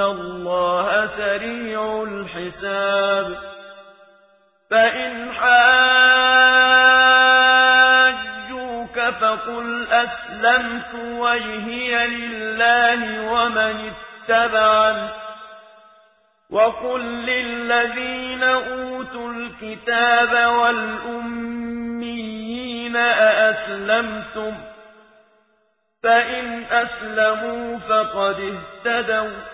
الله سريع الحساب فإن حاجوك فقل أسلمت وجهي لله ومن اتبعني وقل للذين أوتوا الكتاب والأميين أأسلمتم فإن أسلموا فقد اهتدوا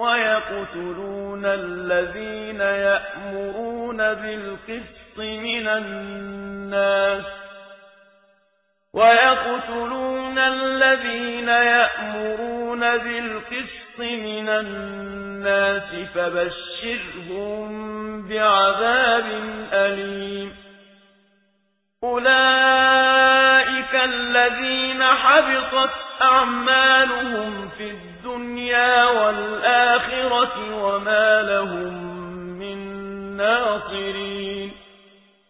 ويقتلون الذين يأمرون بالقسط من الناس ويقتلون الذين يأمرون بالقسط من الناس فبشرهم بعذاب أليم أولئك الذين حبطت أعمالهم في الدنيا والآخرة وما لهم من ناصرين.